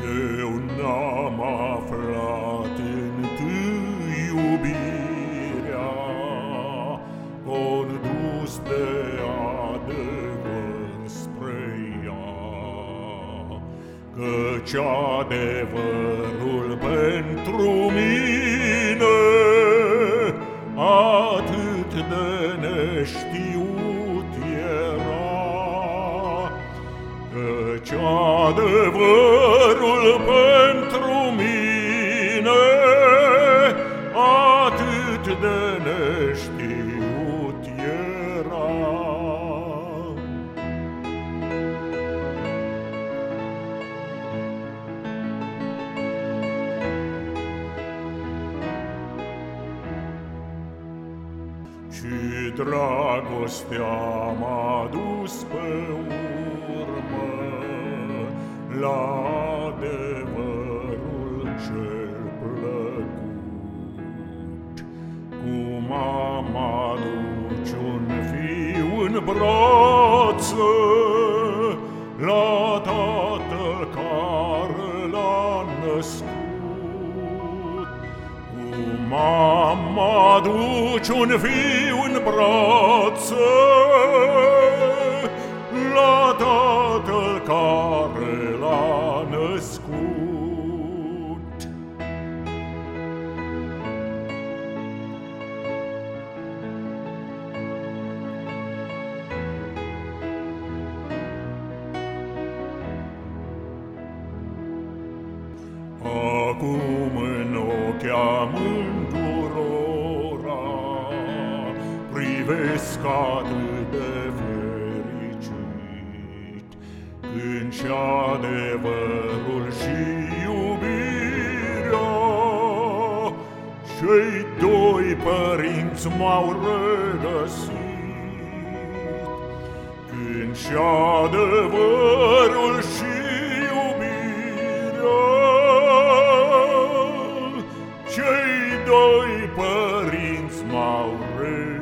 Eu n-am aflat întâi iubirea Condus de adevăr spre ea. Căci adevărul pentru mine Atât de neștiut era. Căci adevărul pentru mine Atât de neștiut era. Și dragostea m-a dus pe urmă La adevărul cel plăcut. Cum am aduce un fiu în brață La tatăl care l-a născut. Cum aduci un fiu în brață Acum în ochi amândurora Privesc atât de fericit Când și adevărul și iubirea. Cei doi părinți m-au regăsit Când și adevărul cei doi părinți m-au râs.